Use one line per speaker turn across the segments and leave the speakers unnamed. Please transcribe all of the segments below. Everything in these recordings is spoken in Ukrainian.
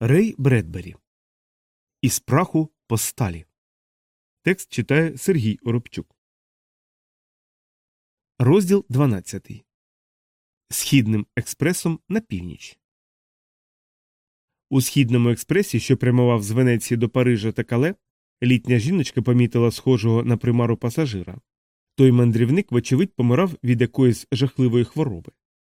Рей Бредбері. Із праху по сталі. Текст читає Сергій Оробчук. Розділ 12. Східним експресом на північ. У східному експресі, що прямував з Венеції до Парижа та Кале, літня жіночка помітила схожого на примару пасажира. Той мандрівник, вочевидь, помирав від якоїсь жахливої хвороби.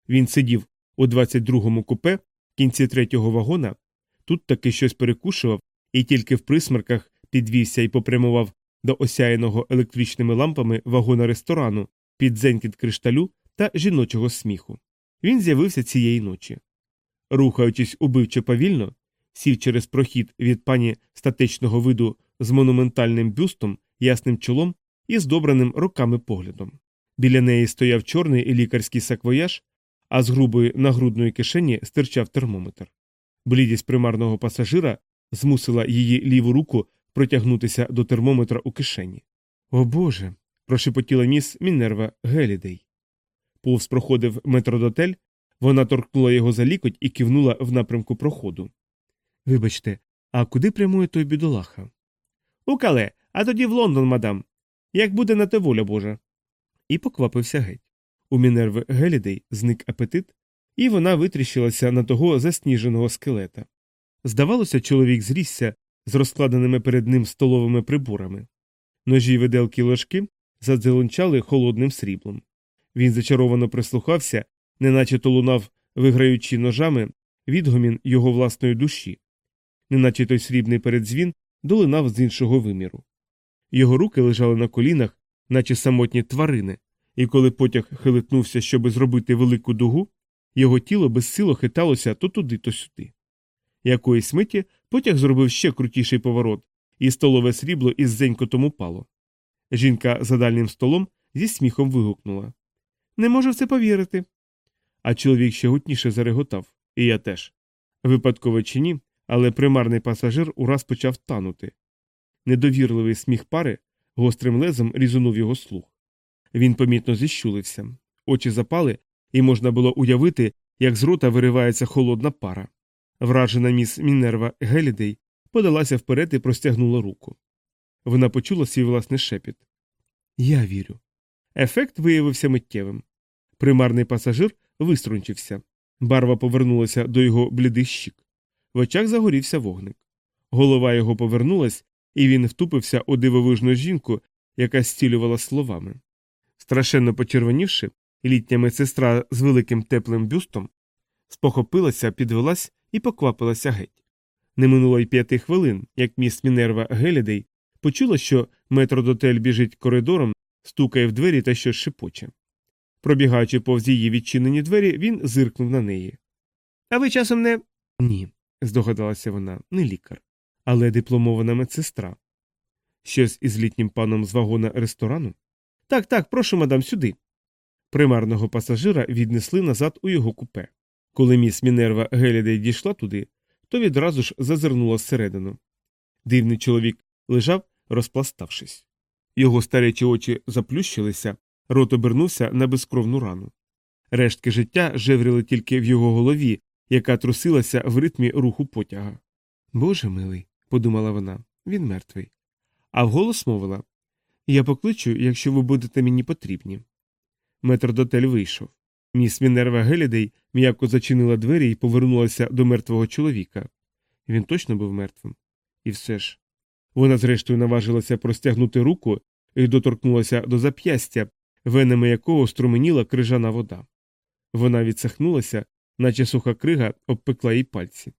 Він сидів у 22-му купе кінці третього вагона, тут таки щось перекушував і тільки в присмерках підвівся і попрямував до осяяного електричними лампами вагона ресторану під зенькіт кришталю та жіночого сміху. Він з'явився цієї ночі. Рухаючись убивчо повільно, сів через прохід від пані статечного виду з монументальним бюстом, ясним чолом і здобраним роками поглядом. Біля неї стояв чорний лікарський саквояж, а з грубої нагрудної кишені стирчав термометр. Блідість примарного пасажира змусила її ліву руку протягнутися до термометра у кишені. О Боже. прошепотіла міс Мінерва Гелідей. Повз проходив метрдотель, вона торкнула його за лікоть і кивнула в напрямку проходу. Вибачте, а куди прямує той бідолаха? У кале, а тоді в Лондон, мадам. Як буде на те воля Божа. І поквапився геть. У Мінерви Гелідей зник апетит, і вона витріщилася на того засніженого скелета. Здавалося, чоловік зрісся з розкладеними перед ним столовими приборами. Ножі виделки ложки задзеленчали холодним сріблом. Він зачаровано прислухався, неначе то лунав, виграючи ножами, відгомін його власної душі, неначе той срібний передзвін долинав з іншого виміру. Його руки лежали на колінах, наче самотні тварини, і коли потяг хилитнувся, щоби зробити велику дугу, його тіло безсило хиталося то туди, то сюди. Якоїсь миті потяг зробив ще крутіший поворот, і столове срібло із зенькотом упало. Жінка за дальнім столом зі сміхом вигукнула Не можу в це повірити. А чоловік ще гутніше зареготав, і я теж. Випадково чи ні, але примарний пасажир ураз почав танути. Недовірливий сміх пари гострим лезом різунув його слух. Він помітно зіщулився, очі запали, і можна було уявити, як з рота виривається холодна пара. Вражена міс Мінерва Гелідей подалася вперед і простягнула руку. Вона почула свій власний шепіт. Я вірю. Ефект виявився миттєвим. Примарний пасажир виструнчився. Барва повернулася до його блідих щік. В очах загорівся вогник. Голова його повернулась, і він втупився у дивовижну жінку, яка зцілювала словами. Страшенно почервонівши, літня медсестра з великим теплим бюстом спохопилася, підвелась і поквапилася геть. Не минуло й п'яти хвилин, як міс Мінерва Гелідей почула, що метродотель біжить коридором, стукає в двері та щось шепоче. Пробігаючи повз її відчинені двері, він зиркнув на неї. А ви часом не. Ні, здогадалася вона, не лікар, але дипломована медсестра. Щось із літнім паном з вагона ресторану? Так, так, прошу, мадам, сюди. Примарного пасажира віднесли назад у його купе. Коли міс Мінерва Гелідей дійшла туди, то відразу ж зазирнула зсередину. Дивний чоловік лежав, розпластавшись. Його старечі очі заплющилися, рот обернувся на безкровну рану. Рештки життя жевріли тільки в його голові, яка трусилася в ритмі руху потяга. Боже милий, подумала вона, він мертвий. А вголос мовила Я покличу, якщо ви будете мені потрібні. Метрдотель вийшов. Міс Мінерва Гелідей м'яко зачинила двері і повернулася до мертвого чоловіка. Він точно був мертвим. І все ж. Вона, зрештою, наважилася простягнути руку і доторкнулася до зап'ястя, венами якого струменіла крижана вода. Вона відсахнулася, наче суха крига обпекла їй пальці.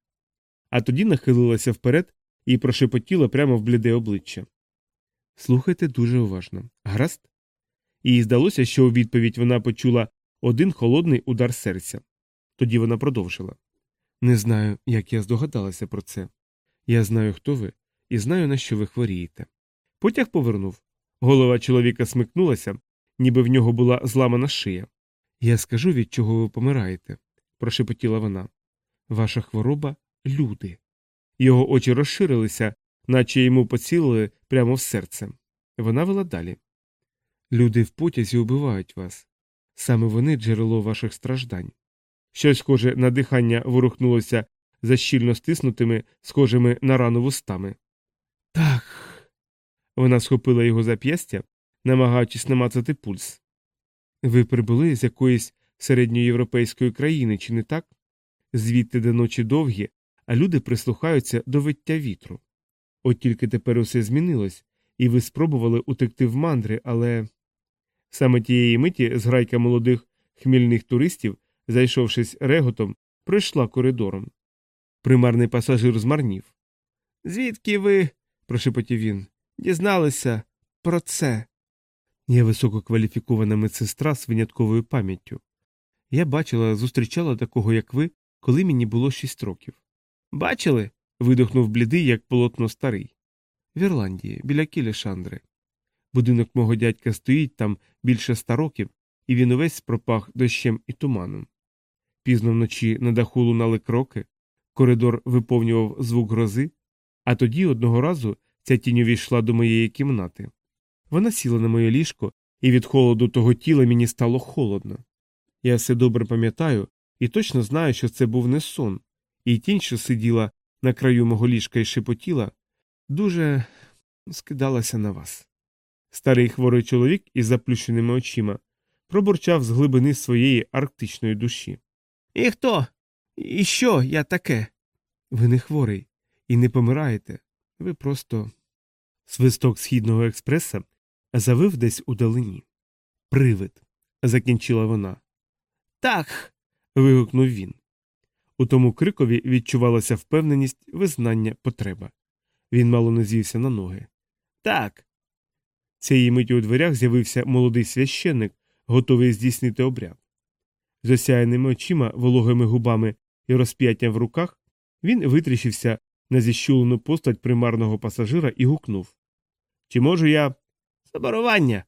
А тоді нахилилася вперед і прошепотіла прямо в бліде обличчя. Слухайте дуже уважно. Гаразд? Їй здалося, що у відповідь вона почула один холодний удар серця. Тоді вона продовжила Не знаю, як я здогадалася про це. Я знаю, хто ви, і знаю, на що ви хворієте. Потяг повернув. Голова чоловіка смикнулася, ніби в нього була зламана шия. Я скажу, від чого ви помираєте, прошепотіла вона. Ваша хвороба люди. Його очі розширилися, наче йому поцілили прямо в серце. Вона вела далі. Люди в потязі убивають вас. Саме вони джерело ваших страждань. Щось схоже на дихання ворухнулося за щільно стиснутими, схожими на рану вустами. Так. Вона схопила його зап'ястя, намагаючись намацати пульс. Ви прибули з якоїсь середньоєвропейської країни, чи не так? Звідти де ночі довгі, а люди прислухаються до виття вітру. От тільки тепер усе змінилось, і ви спробували утекти в мандри, але. Саме тієї миті зграйка молодих хмільних туристів, зайшовшись реготом, пройшла коридором. Примарний пасажир змарнів. Звідки ви, прошепотів він, дізналися про це? Я висококваліфікована медсестра з винятковою пам'яттю. Я бачила, зустрічала такого, як ви, коли мені було шість років. Бачили? видохнув блідий, як полотно старий. В Ірландії, біля Кілішандри. Будинок мого дядька стоїть там більше ста років, і він увесь пропах дощем і туманом. Пізно вночі на даху лунали кроки, коридор виповнював звук грози, а тоді одного разу ця тінь увійшла до моєї кімнати. Вона сіла на моє ліжко, і від холоду того тіла мені стало холодно. Я все добре пам'ятаю і точно знаю, що це був не сон, і тінь, що сиділа на краю мого ліжка і шепотіла, дуже скидалася на вас. Старий хворий чоловік із заплющеними очима пробурчав з глибини своєї арктичної душі. І хто? І що я таке? Ви не хворий і не помираєте. Ви просто. Свисток східного експреса завив десь у далині. Привид, закінчила вона. Так. вигукнув він. У тому крикові відчувалася впевненість, визнання, потреба. Він мало не звівся на ноги. Так. Цієї миті у дверях з'явився молодий священник, готовий здійснити обряд. З осяяними очима, вологими губами і розп'яттям в руках він витріщився на зіщулену постать примарного пасажира і гукнув Чи можу я. Забарування.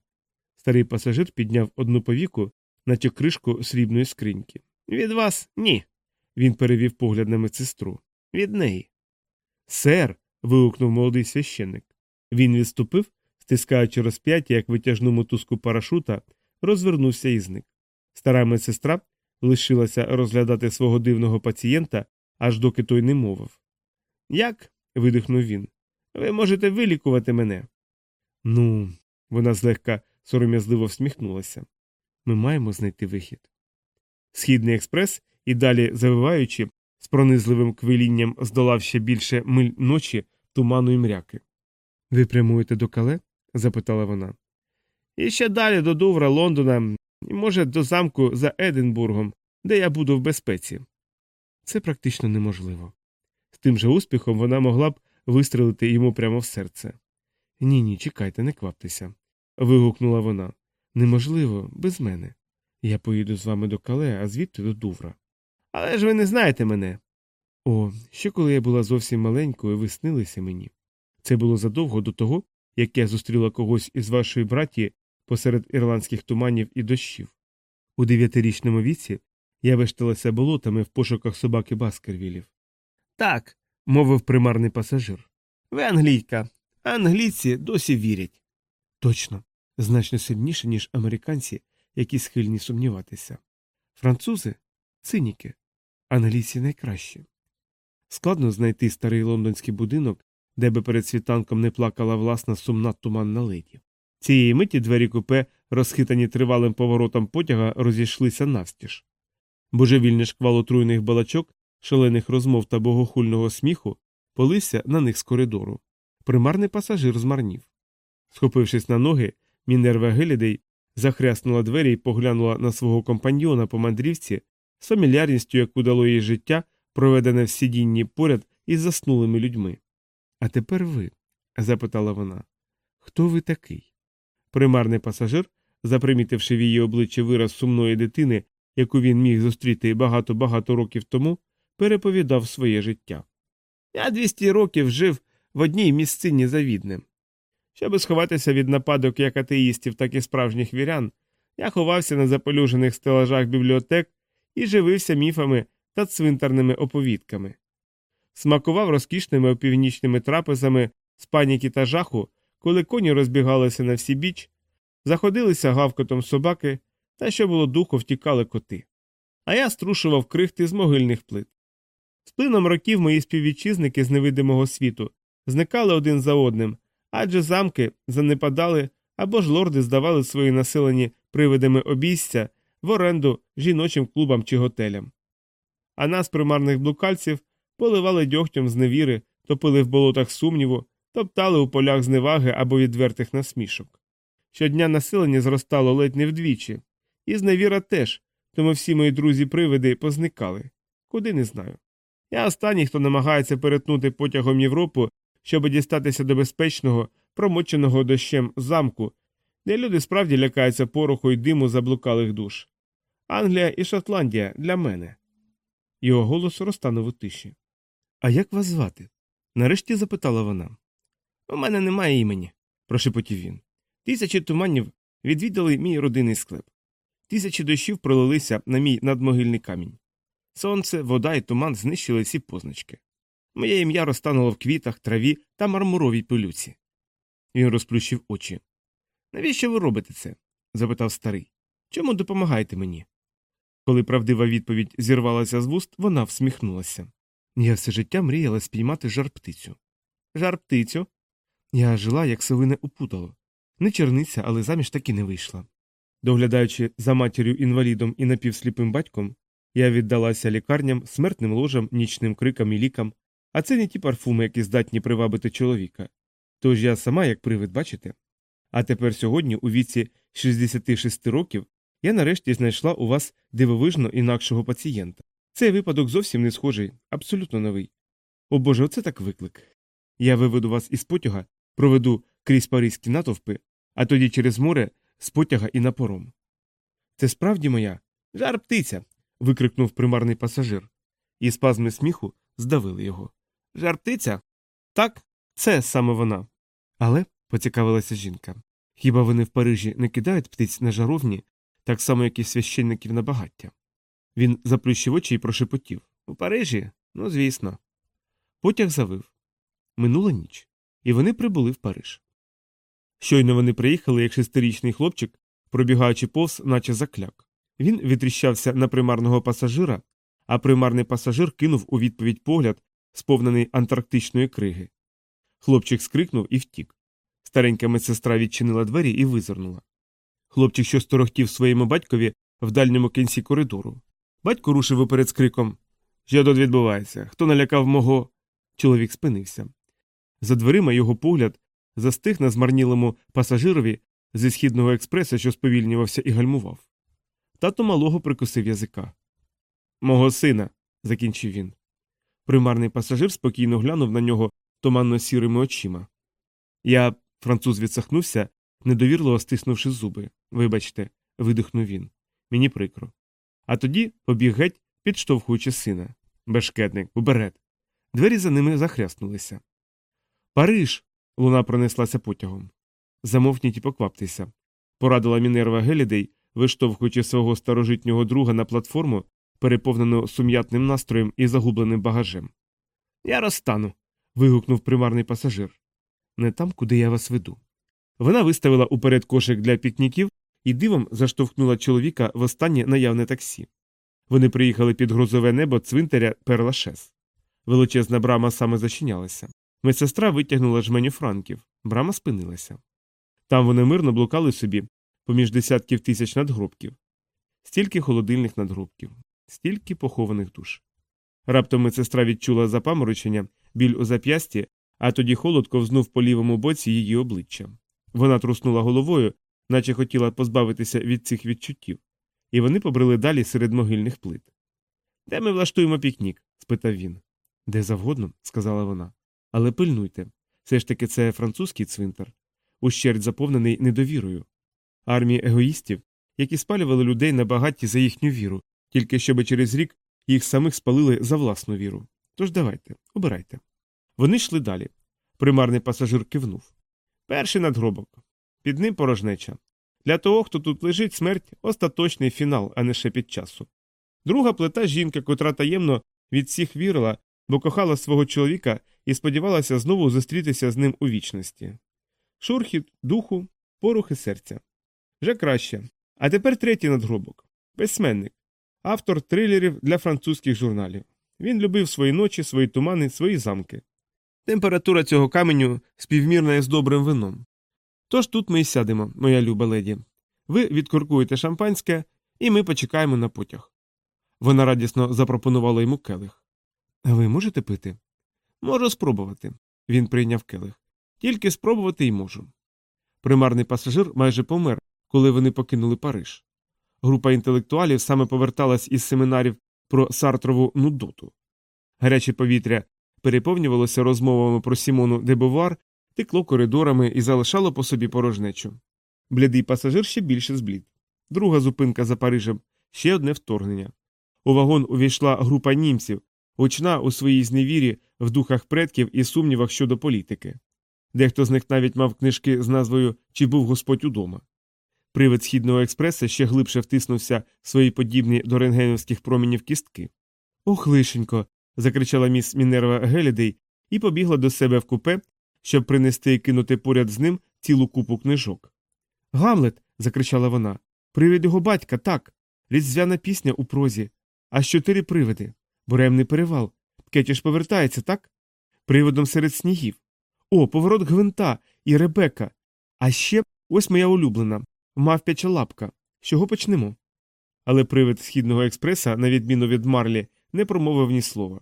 Старий пасажир підняв одну повіку, наче кришку срібної скриньки. Від вас ні. Він перевів погляд на медсестру. Від неї. Сер. вигукнув молодий священник. Він відступив, стискаючи розп'яття, як витяжну мотузку парашута, розвернувся і зник. Стара медсестра лишилася розглядати свого дивного пацієнта, аж доки той не мовив. Як? видихнув він. Ви можете вилікувати мене. Ну, вона злегка сором'язливо всміхнулася. Ми маємо знайти вихід. Східний експрес і далі завиваючи, з пронизливим квилінням здолав ще більше миль ночі туману і мряки. Ви прямуєте до кале? Запитала вона. І ще далі до Дувра, Лондона, і, може, до замку за Единбургом, де я буду в безпеці. Це практично неможливо. З тим же успіхом вона могла б вистрелити йому прямо в серце. Ні, ні, чекайте, не кваптеся. вигукнула вона. Неможливо, без мене. Я поїду з вами до кале, а звідти до Дувра. Але ж ви не знаєте мене. О, ще коли я була зовсім маленькою, ви снилися мені. Це було задовго до того, як я зустріла когось із вашої браті посеред ірландських туманів і дощів. У дев'ятирічному віці я вешталася болотами в пошуках собаки Баскервілів. Так, мовив примарний пасажир. Ви англійка, англійці досі вірять. Точно, значно сильніше, ніж американці, які схильні сумніватися. Французи циніки, англійці найкращі. Складно знайти старий лондонський будинок, де би перед світанком не плакала власна сумна туманна леді. Цієї миті двері купе, розхитані тривалим поворотом потяга, розійшлися навстіж. Божевільний шквал отруйних балачок, шалених розмов та богохульного сміху полився на них з коридору. Примарний пасажир змарнів. Схопившись на ноги, Мінерва Гелідей захряснула двері і поглянула на свого компаньйона по мандрівці з фамільярністю, яку дало їй життя, проведене в сидінні поряд із заснулими людьми. А тепер ви? запитала вона. Хто ви такий? Примарний пасажир, запримітивши в її обличчя вираз сумної дитини, яку він міг зустріти багато багато років тому, переповідав своє життя. Я 200 років жив в одній місцині завідним. Щоб сховатися від нападок як атеїстів, так і справжніх вірян, я ховався на запелюжених стелажах бібліотек і живився міфами та цвинтарними оповідками. Смакував розкішними опівнічними трапезами з паніки та жаху, коли коні розбігалися на всі біч, заходилися гавкотом собаки та, що було духу, втікали коти. А я струшував крихти з могильних плит. З плином років мої співвітчизники з невидимого світу зникали один за одним, адже замки занепадали або ж лорди здавали свої населені привидами обійстя в оренду жіночим клубам чи готелям. А нас, примарних блукальців, поливали дьогтем з невіри, топили в болотах сумніву, топтали у полях зневаги або відвертих насмішок. Щодня населення зростало ледь не вдвічі, і зневіра теж, тому всі мої друзі-привиди позникали. Куди не знаю. Я останній, хто намагається перетнути потягом Європу, щоб дістатися до безпечного, промоченого дощем замку, де люди справді лякаються пороху й диму заблукалих душ. Англія і Шотландія для мене. Його голос розтанув у тиші. А як вас звати? нарешті запитала вона. У мене немає імені, прошепотів він. Тисячі туманів відвідали мій родинний склеп. Тисячі дощів пролилися на мій надмогильний камінь. Сонце, вода і туман знищили всі позначки. Моє ім'я розтануло в квітах, траві та мармуровій пилюці. Він розплющив очі. Навіщо ви робите це? запитав старий. Чому допомагаєте мені? Коли правдива відповідь зірвалася з вуст, вона всміхнулася. Я все життя мріяла спіймати жар птицю. Жар птицю? Я жила, як совине упутало. Не черниця, але заміж таки не вийшла. Доглядаючи за матір'ю інвалідом і напівсліпим батьком, я віддалася лікарням, смертним ложам, нічним крикам і лікам, а це не ті парфуми, які здатні привабити чоловіка. Тож я сама, як привид, бачите? А тепер сьогодні, у віці 66 років, я нарешті знайшла у вас дивовижно інакшого пацієнта. Цей випадок зовсім не схожий, абсолютно новий. О Боже, оце так виклик. Я виведу вас із потяга, проведу крізь паризькі натовпи, а тоді через море з потяга і на пором. Це справді моя жар птиця. викрикнув примарний пасажир, і спазми сміху здавили його. Жар птиця? Так, це саме вона. Але, поцікавилася жінка, хіба вони в Парижі не кидають птиць на жаровні, так само, як і священників на багаття? Він заплющив очі і прошепотів У Парижі? Ну, звісно. Потяг завив. Минула ніч, і вони прибули в Париж. Щойно вони приїхали, як шестирічний хлопчик, пробігаючи повз, наче закляк. Він відріщався на примарного пасажира, а примарний пасажир кинув у відповідь погляд, сповнений антарктичної криги. Хлопчик скрикнув і втік. Старенька медсестра відчинила двері і визирнула. Хлопчик, що сторохтів своєму батькові в дальньому кінці коридору. Батько рушив уперед з криком Що тут відбувається? Хто налякав мого. Чоловік спинився. За дверима його погляд застиг на змарнілому пасажирові зі східного експреса, що сповільнювався і гальмував. Тато малого прикусив язика. Мого сина, закінчив він. Примарний пасажир спокійно глянув на нього туманно сірими очима. Я, француз відсахнувся, недовірливо стиснувши зуби. Вибачте, видихнув він. Мені прикро. А тоді побіг геть, підштовхуючи сина. Бешкетник, уберет. Двері за ними захряснулися. Париж. луна пронеслася потягом. Замовкніть і покваптеся. Порадила Мінерва Гелідей, виштовхуючи свого старожитнього друга на платформу, переповнену сум'ятним настроєм і загубленим багажем. Я розстану. вигукнув примарний пасажир. Не там, куди я вас веду. Вона виставила уперед кошик для пікніків і дивом заштовхнула чоловіка в останнє наявне таксі. Вони приїхали під грозове небо цвинтаря Перлашес. Величезна брама саме зачинялася. Медсестра витягнула жменю франків, брама спинилася. Там вони мирно блукали собі поміж десятків тисяч надгробків, стільки холодильних надгробків, стільки похованих душ. Раптом медсестра відчула запаморочення, біль у зап'ясті, а тоді холод ковзнув по лівому боці її обличчя. Вона труснула головою, наче хотіла позбавитися від цих відчуттів, і вони побрели далі серед могильних плит. Де ми влаштуємо пікнік? спитав він. Де завгодно, сказала вона. Але пильнуйте. Все ж таки це французький цвинтар, ущерть заповнений недовірою. Армії егоїстів, які спалювали людей на багаті за їхню віру, тільки щоб через рік їх самих спалили за власну віру. Тож давайте, обирайте. Вони йшли далі. Примарний пасажир кивнув. Перший надгробок. Під ним порожнеча. Для того, хто тут лежить, смерть остаточний фінал, а не ще під часу. Друга плита жінка, котра таємно від всіх вірила, бо кохала свого чоловіка і сподівалася знову зустрітися з ним у вічності. Шурхіт, духу, порухи серця. Вже краще. А тепер третій надгробок. Письменник, автор трилерів для французьких журналів. Він любив свої ночі, свої тумани, свої замки. Температура цього каменю співмірна із добрим вином. Тож тут ми й сядемо, моя люба леді. Ви відкуркуєте шампанське, і ми почекаємо на потяг. Вона радісно запропонувала йому келих. Ви можете пити? Можу спробувати. Він прийняв келих. Тільки спробувати й можу. Примарний пасажир майже помер, коли вони покинули Париж. Група інтелектуалів саме поверталась із семінарів про Сартрову нудоту. Гаряче повітря переповнювалося розмовами про Сімону де Бовар, текло коридорами і залишало по собі порожнечу. Блідий пасажир ще більше зблід. Друга зупинка за Парижем ще одне вторгнення. У вагон увійшла група німців, очна у своїй зневірі в духах предків і сумнівах щодо політики. Дехто з них навіть мав книжки з назвою Чи був Господь удома. Привид східного експреса ще глибше втиснувся в свої подібні до рентгенівських промінів кістки. Ох, лишенько. закричала міс Мінерва Гелідей і побігла до себе в купе, щоб принести і кинути поряд з ним цілу купу книжок. Гамлет. закричала вона. Привид його батька, так. Різдвяна пісня у прозі. Аж чотири привиди. Буремний перевал. Кетіш повертається, так? Приводом серед снігів. О, поворот гвинта і Ребека. А ще ось моя улюблена мавпяча лапка. З чого почнемо? Але привид східного експреса, на відміну від Марлі, не промовив ні слова.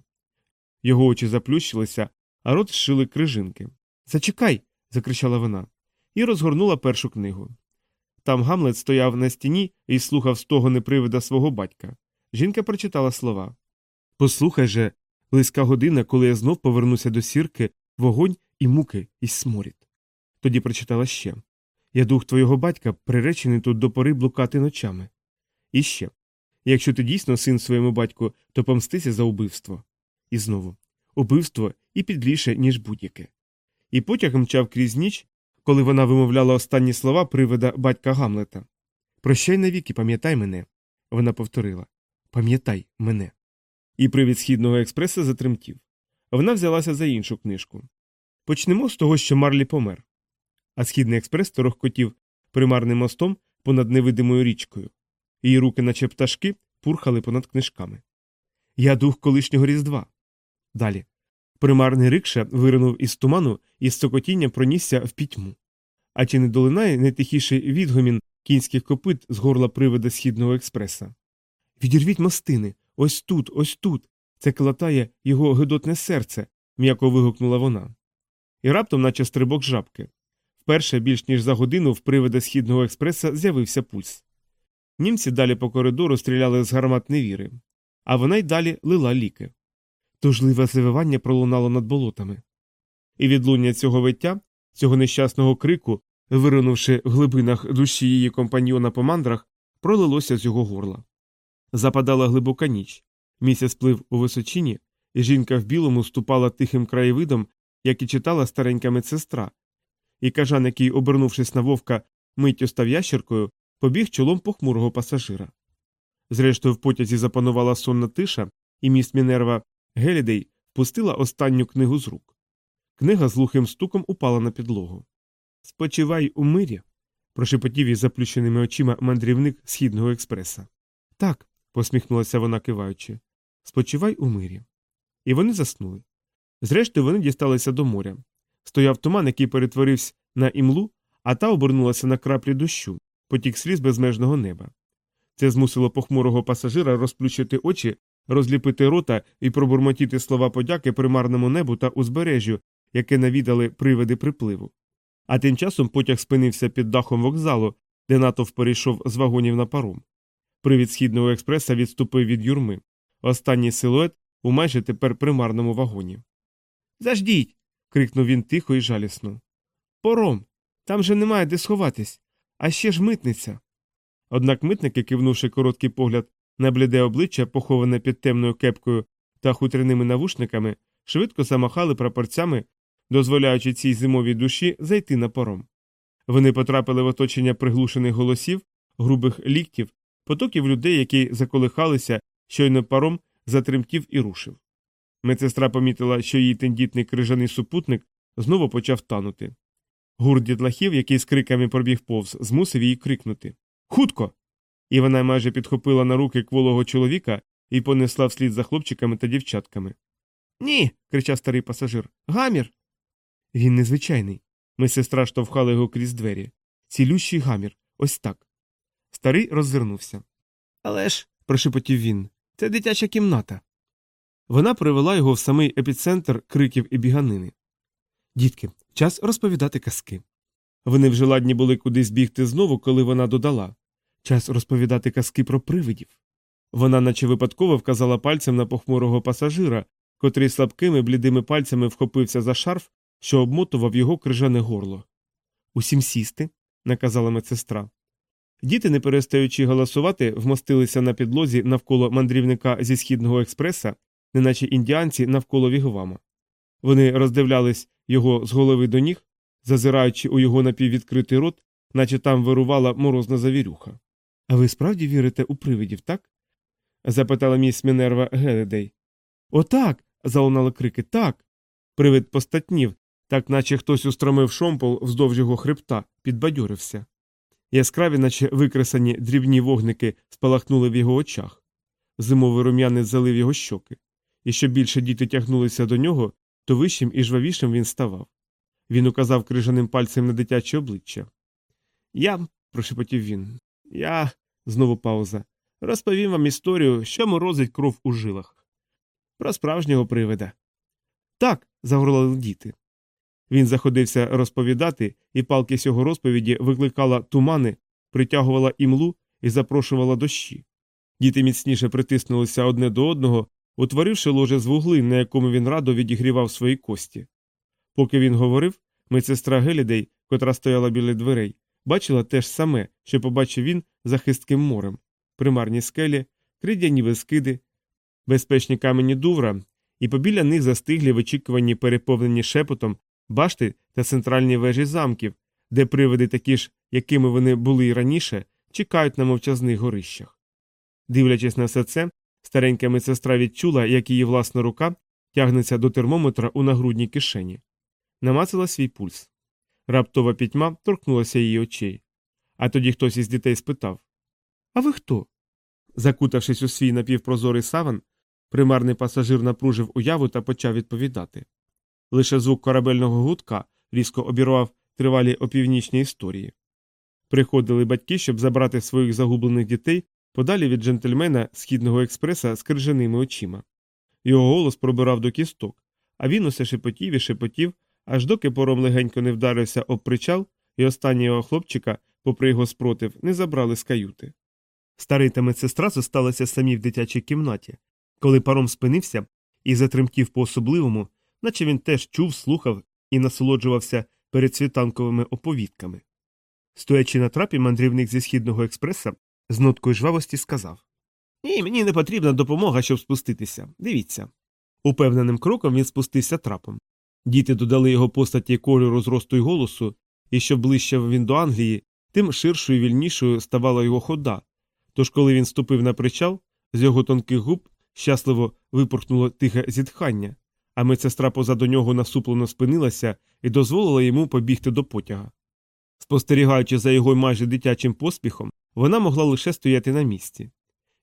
Його очі заплющилися, а рот зшили крижинки. Зачекай. закричала вона, і розгорнула першу книгу. Там Гамлет стояв на стіні і слухав стогони привида свого батька. Жінка прочитала слова Послухай же, близька година, коли я знов повернуся до сірки, вогонь і муки, і сморід. Тоді прочитала ще Я дух твого батька приречений тут до пори блукати ночами. І ще якщо ти дійсно син своєму батьку, то помстися за убивство. І знову убивство і підліше, ніж будь-яке. І потяг мчав крізь ніч, коли вона вимовляла останні слова привида батька Гамлета. Прощай навіки, пам'ятай мене. Вона повторила Пам'ятай мене. І привід східного експреса затремтів. Вона взялася за іншу книжку. Почнемо з того, що Марлі помер. А східний експрес торохкотів примарним мостом понад невидимою річкою. Її руки, наче пташки, пурхали понад книжками. Я дух колишнього різдва. Далі. Примарний рикша виринув із туману і з цокотінням пронісся в пітьму. А чи не долинає найтихіший відгомін кінських копит з горла привида східного експреса? Відірвіть мостини. Ось тут, ось тут. Це клатає його гидотне серце, м'яко вигукнула вона. І раптом, наче стрибок жабки. Вперше більш ніж за годину в привида східного експреса з'явився пульс. Німці далі по коридору стріляли з гармат невіри, а вона й далі лила ліки. Тужливе завивання пролунало над болотами. І відлуння цього виття, цього нещасного крику, виринувши в глибинах душі її компаньйона по мандрах, пролилося з його горла. Западала глибока ніч, місяць плив у височині, і жінка в білому ступала тихим краєвидом, як і читала старенька медсестра, і кажан, який, обернувшись на вовка, миттю став ящеркою, побіг чолом похмурого пасажира. Зрештою, в потязі запанувала сонна тиша, і міст Мінерва Гелідей впустила останню книгу з рук. Книга з глухим стуком упала на підлогу. Спочивай у мирі. прошепотів із заплющеними очима мандрівник східного експреса. Так, посміхнулася вона киваючи. Спочивай у мирі. І вони заснули. Зрештою, вони дісталися до моря. Стояв туман, який перетворився на імлу, а та обернулася на краплі дощу, потік сліз безмежного неба. Це змусило похмурого пасажира розплющити очі, розліпити рота і пробурмотіти слова подяки примарному небу та узбережжю, яке навідали привиди припливу. А тим часом потяг спинився під дахом вокзалу, де натовп перейшов з вагонів на паром. Привід східного експреса відступив від юрми. Останній силует у майже тепер примарному вагоні. Заждіть. крикнув він тихо і жалісно. Пором. Там же немає де сховатись. А ще ж митниця. Однак митники, кивнувши короткий погляд на бліде обличчя, поховане під темною кепкою та хутряними навушниками, швидко замахали прапорцями, дозволяючи цій зимовій душі зайти на пором. Вони потрапили в оточення приглушених голосів, грубих ліктів, потоків людей, які заколихалися, щойно паром затремтів і рушив. Медсестра помітила, що її тендітний крижаний супутник знову почав танути. Гурт дітлахів, який з криками пробіг повз, змусив її крикнути Хутко. І вона майже підхопила на руки кволого чоловіка, і понесла вслід за хлопчиками та дівчатками. Ні. кричав старий пасажир. Гамір. Він незвичайний. Ми сестра штовхали його крізь двері. Цілющий гамір. Ось так. Старий роззирнувся. Але ж, прошепотів він, це дитяча кімната. Вона привела його в самий епіцентр криків і біганини. Дітки, час розповідати казки. Вони вже ладні були кудись бігти знову, коли вона додала час розповідати казки про привидів. Вона, наче випадково, вказала пальцем на похмурого пасажира, котрий слабкими блідими пальцями вхопився за шарф, що обмотував його крижане горло. Усім сісти, наказала медсестра. Діти, не перестаючи голосувати, вмостилися на підлозі навколо мандрівника зі східного експреса, неначе індіанці навколо вігвама. Вони роздивлялись його з голови до ніг, зазираючи у його напіввідкритий рот, наче там вирувала морозна завірюха. А ви справді вірите у привидів, так? запитала міс Мінерва Геледей. Отак. залунали крики. Так. Привид постатнів, так наче хтось устромив шомпол вздовж його хребта, підбадьорився. Яскраві, наче викресані дрібні вогники, спалахнули в його очах. Зимовий рум'янець залив його щоки, і що більше діти тягнулися до нього, то вищим і жвавішим він ставав. Він указав крижаним пальцем на дитяче обличчя. Я, прошепотів він, я, знову пауза, розповім вам історію, що морозить кров у жилах. Про справжнього привида. Так, загорлали діти. Він заходився розповідати, і палкість його розповіді викликала тумани, притягувала імлу і запрошувала дощі. Діти міцніше притиснулися одне до одного, утворивши ложе з вуглин, на якому він радо відігрівав свої кості. Поки він говорив, медсестра Гелідей, котра стояла біля дверей, бачила те ж саме, що побачив він за хистким морем примарні скелі, кридяні вискиди, безпечні камені дувра, і побіля них застиглі в очікуванні переповнені шепотом башти та центральні вежі замків, де привиди такі ж, якими вони були й раніше, чекають на мовчазних горищах. Дивлячись на все це, старенька медсестра відчула, як її власна рука тягнеться до термометра у нагрудній кишені. Намацала свій пульс. Раптова пітьма торкнулася її очей. А тоді хтось із дітей спитав А ви хто? Закутавшись у свій напівпрозорий саван, примарний пасажир напружив уяву та почав відповідати. Лише звук корабельного гудка різко обірвав тривалі опівнічні історії. Приходили батьки, щоб забрати своїх загублених дітей подалі від джентльмена східного експреса з крижаними очима. Його голос пробирав до кісток, а він усе шепотів і шепотів, аж доки пором легенько не вдарився об причал, і останнього хлопчика, попри його спротив, не забрали з каюти. Старий та медсестра зосталися самі в дитячій кімнаті, коли паром спинився і затремтів по особливому, наче він теж чув, слухав і насолоджувався передсвітанковими оповідками. Стоячи на трапі, мандрівник зі східного експреса з ноткою жвавості сказав Ні, мені не потрібна допомога, щоб спуститися. Дивіться. Упевненим кроком він спустився трапом. Діти додали його постаті кольору зросту й голосу, і що ближче він до Англії, тим ширшою і вільнішою ставала його хода. Тож, коли він ступив на причал, з його тонких губ щасливо випорхнуло тихе зітхання, а медсестра позаду нього насуплено спинилася і дозволила йому побігти до потяга. Спостерігаючи за його майже дитячим поспіхом, вона могла лише стояти на місці.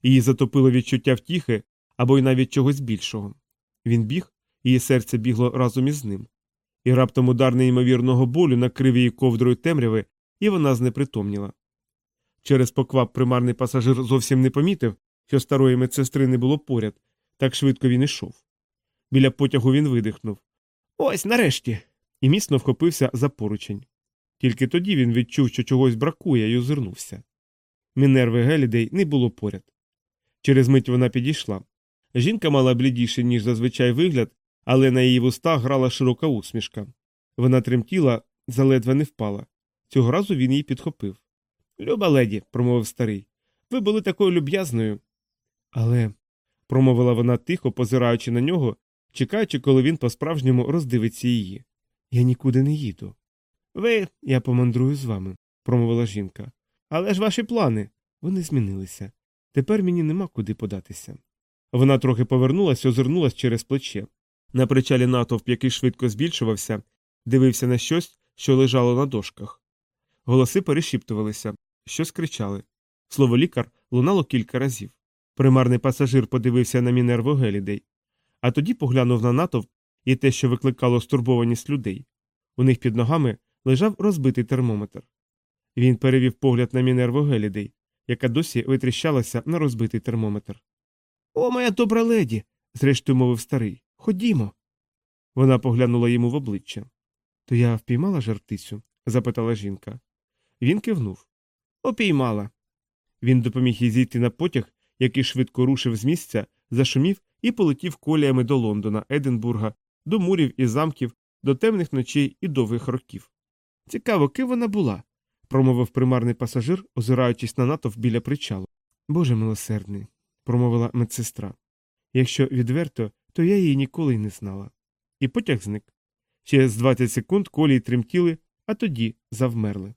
Її затопило відчуття втіхи або й навіть чогось більшого. Він біг, її серце бігло разом із ним. І раптом удар неймовірного болю накрив її ковдрою темряви, і вона знепритомніла. Через поквап примарний пасажир зовсім не помітив, що старої медсестри не було поряд, так швидко він ішов. Біля потягу він видихнув. Ось нарешті. і міцно вхопився за поручень. Тільки тоді він відчув, що чогось бракує, і озирнувся. Мінерви Гелідей не було поряд. Через мить вона підійшла. Жінка мала блідіший, ніж зазвичай вигляд, але на її вустах грала широка усмішка. Вона тремтіла, заледве не впала. Цього разу він її підхопив. Люба леді, промовив старий, ви були такою люб'язною. Але, промовила вона тихо, позираючи на нього, чекаючи, коли він по справжньому роздивиться її. Я нікуди не їду. Ви, я помандрую з вами, промовила жінка. Але ж ваші плани. Вони змінилися. Тепер мені нема куди податися. Вона трохи повернулася, озирнулась через плече. На причалі натовп, який швидко збільшувався, дивився на щось, що лежало на дошках. Голоси перешіптувалися, щось кричали. Слово лікар лунало кілька разів. Примарний пасажир подивився на Мінерву Гелідей, а тоді поглянув на натовп і те, що викликало стурбованість людей. У них під ногами лежав розбитий термометр. Він перевів погляд на Мінерву Гелідей, яка досі витріщалася на розбитий термометр. О, моя добра леді. зрештою мовив старий. Ходімо. Вона поглянула йому в обличчя. То я впіймала жартицю? запитала жінка. Він кивнув. Опіймала. Він допоміг їй зійти на потяг, який швидко рушив з місця, зашумів і полетів коліями до Лондона, Единбурга, до мурів і замків, до темних ночей і довгих років. Цікаво, ким вона була, промовив примарний пасажир, озираючись на натовп біля причалу. Боже милосердний, промовила медсестра. Якщо відверто, то я її ніколи й не знала. І потяг зник. Через 20 секунд колії тремтіли, а тоді завмерли.